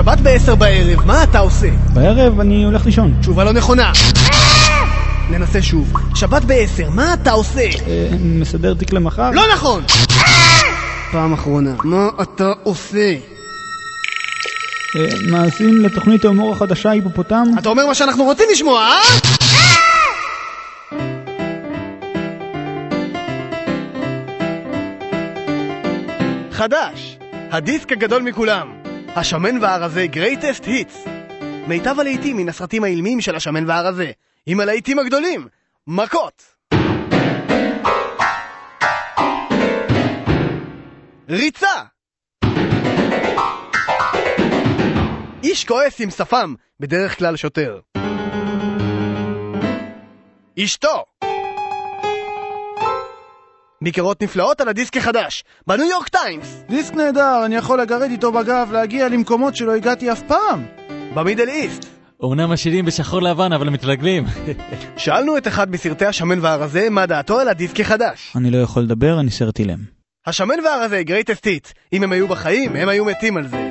שבת בעשר בערב, מה אתה עושה? בערב אני הולך לישון. תשובה לא נכונה. ננסה שוב. שבת בעשר, מה אתה עושה? אה, מסדר תיק למחר? לא נכון! פעם אחרונה, מה אתה עושה? אה, מאזין לתוכנית ההומור החדשה היפופוטם? אתה אומר מה שאנחנו רוצים לשמוע, אה? חדש, הדיסק הגדול מכולם, השמן והרזה Greatest Hits. מיטב הלהיטים מן הסרטים האילמים של השמן והרזה, עם הלהיטים הגדולים, מכות. ריצה! איש כועס עם שפם, בדרך כלל שוטר. אשתו! ביקורות נפלאות על הדיסק החדש, בניו יורק טיימס, דיסק נהדר, אני יכול לגרד איתו בגב, להגיע למקומות שלא הגעתי אף פעם. במידל איסט. אומנם השירים בשחור לבן, אבל מתרגלים. שאלנו את אחד מסרטי השמן והרזה מה דעתו על הדיסק החדש. אני לא יכול לדבר, אני סרט אילם. השמן והרזה, greatest hit. אם הם היו בחיים, הם היו מתים על זה.